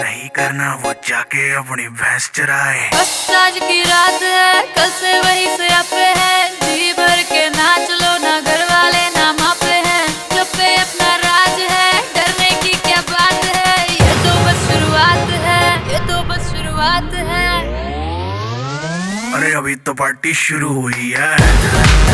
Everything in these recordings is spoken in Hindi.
जाके अपनी भैंस चराए। बस आज की रात है कल से वही से अपे है। जी भर के नाच लो ना घर वाले ना मापे हैं। जो पे अपना राज है डरने की क्या बात है? ये तो बस शुरुआत है ये तो बस शुरुआत है। अरे अभी तो पार्टी शुरू हुई है।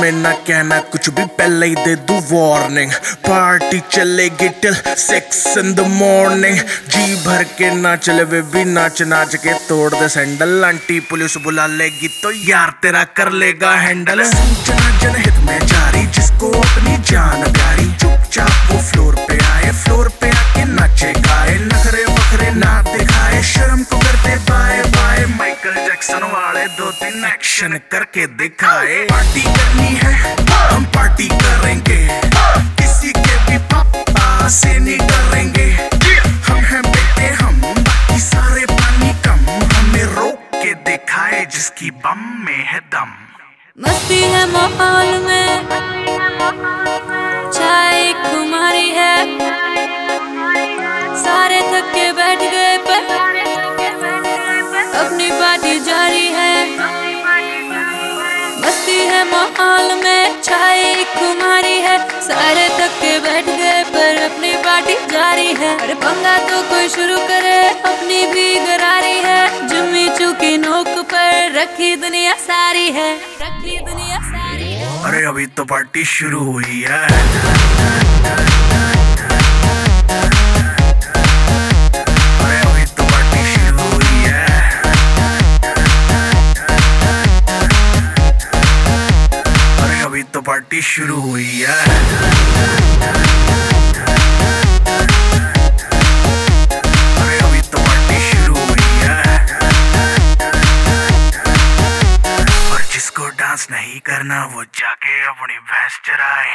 में ना कहना, कुछ भी पहले ही दे दू वार्निंग पार्टी चलेगी till six in the morning जी भर के ना चले वे भी नाच नाच के तोड़ दे सैंडल आंटी पुलिस बुला लेगी तो यार तेरा कर लेगा हैंडल सूचना जनहित में जारी, जिसको अपनी जान प्यारी चुपचाप वो फ्लोर जैक्सन वाले दो तीन एक्शन करके दिखाए। पार्टी करनी है, हम पार्टी करेंगे। किसी के भी पापा से नहीं डरेंगे। हम हैं बेटे, हम बाकी सारे पानी कम। हमें रोक के दिखाए जिसकी बम में है दम। मस्ती है माहौल में, चाय खुमारी है। सारे थक मस्ती है माहौल में चाय खुमारी है। सारे तक के बैठ गए पर अपनी पार्टी जारी है। अरे पंगा तो कोई शुरू करे, अपनी भी गरारी है। जुम्मी चुकी नोक पर रखी दुनिया सारी है। रखी दुनिया सारी है। अरे, अभी तो पार्टी शुरू हुई है। पार्टी शुरू हुई है। अभी तो डांस नहीं करना वो जाके अपनी भैंस चराए।